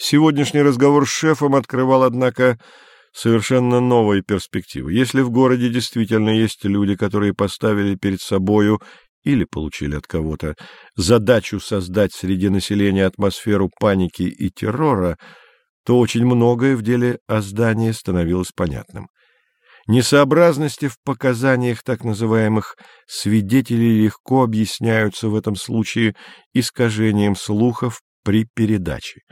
Сегодняшний разговор с шефом открывал, однако, совершенно новые перспективы. Если в городе действительно есть люди, которые поставили перед собою или получили от кого-то задачу создать среди населения атмосферу паники и террора, то очень многое в деле о здании становилось понятным. Несообразности в показаниях так называемых свидетелей легко объясняются в этом случае искажением слухов при передаче.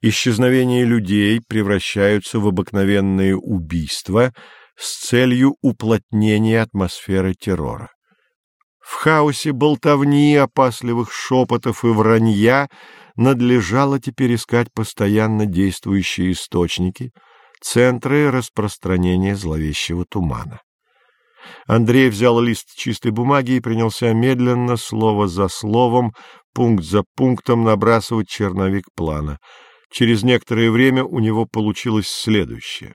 Исчезновение людей превращаются в обыкновенные убийства с целью уплотнения атмосферы террора. В хаосе болтовни, опасливых шепотов и вранья надлежало теперь искать постоянно действующие источники, центры распространения зловещего тумана. Андрей взял лист чистой бумаги и принялся медленно, слово за словом, пункт за пунктом набрасывать черновик плана. Через некоторое время у него получилось следующее.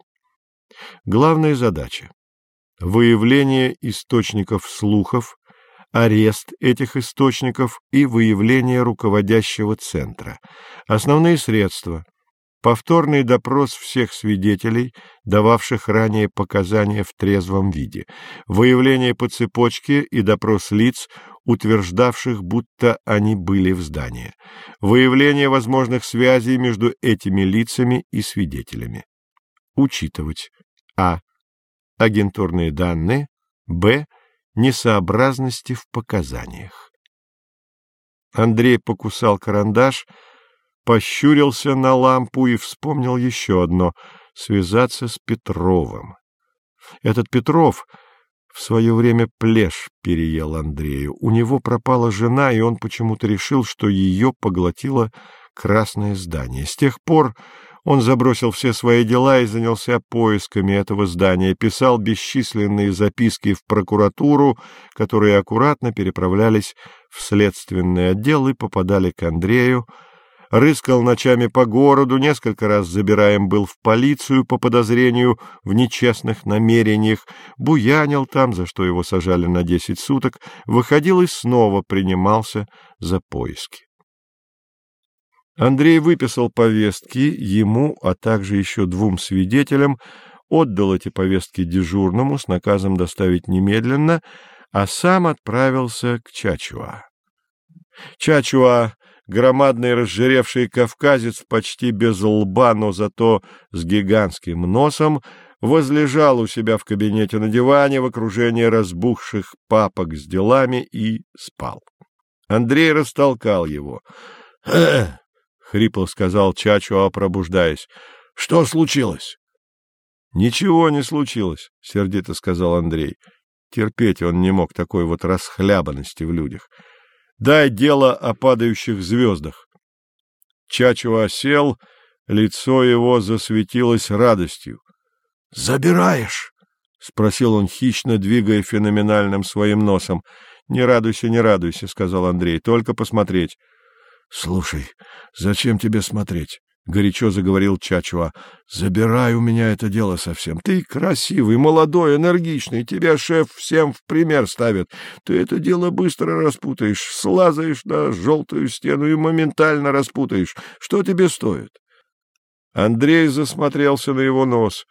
Главная задача — выявление источников слухов, арест этих источников и выявление руководящего центра. Основные средства — повторный допрос всех свидетелей, дававших ранее показания в трезвом виде, выявление по цепочке и допрос лиц, утверждавших, будто они были в здании, выявление возможных связей между этими лицами и свидетелями. Учитывать а. Агентурные данные, б несообразности в показаниях. Андрей покусал карандаш, пощурился на лампу и вспомнил еще одно — связаться с Петровым. Этот Петров в свое время плешь переел Андрею. У него пропала жена, и он почему-то решил, что ее поглотило красное здание. С тех пор он забросил все свои дела и занялся поисками этого здания, писал бесчисленные записки в прокуратуру, которые аккуратно переправлялись в следственный отдел и попадали к Андрею, рыскал ночами по городу, несколько раз забираем был в полицию по подозрению в нечестных намерениях, буянил там, за что его сажали на десять суток, выходил и снова принимался за поиски. Андрей выписал повестки ему, а также еще двум свидетелям, отдал эти повестки дежурному с наказом доставить немедленно, а сам отправился к Чачуа. Чачуа, громадный разжиревший кавказец, почти без лба, но зато с гигантским носом, возлежал у себя в кабинете на диване в окружении разбухших папок с делами и спал. Андрей растолкал его. «Э, — хрипло сказал Чачуа, пробуждаясь. — Что случилось? — Ничего не случилось, — сердито сказал Андрей. Терпеть он не мог такой вот расхлябанности в людях. — Дай дело о падающих звездах. Чачуа сел, лицо его засветилось радостью. — Забираешь? — спросил он хищно, двигая феноменальным своим носом. — Не радуйся, не радуйся, — сказал Андрей, — только посмотреть. — Слушай, зачем тебе смотреть? — горячо заговорил Чачуа. — Забирай у меня это дело совсем. Ты красивый, молодой, энергичный. Тебя шеф всем в пример ставит. Ты это дело быстро распутаешь, слазаешь на желтую стену и моментально распутаешь. Что тебе стоит? Андрей засмотрелся на его нос.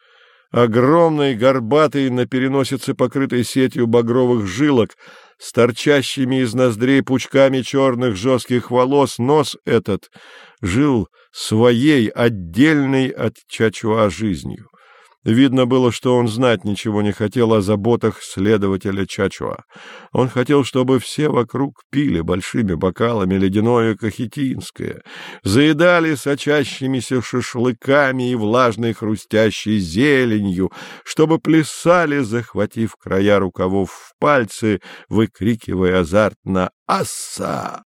Огромный, горбатый, на переносице покрытой сетью багровых жилок — с торчащими из ноздрей пучками черных жестких волос, нос этот жил своей отдельной от Чачуа жизнью. Видно было, что он знать ничего не хотел о заботах следователя Чачуа. Он хотел, чтобы все вокруг пили большими бокалами ледяное кахетинское, заедали сочащимися шашлыками и влажной хрустящей зеленью, чтобы плясали, захватив края рукавов в пальцы, выкрикивая азартно «Асса!»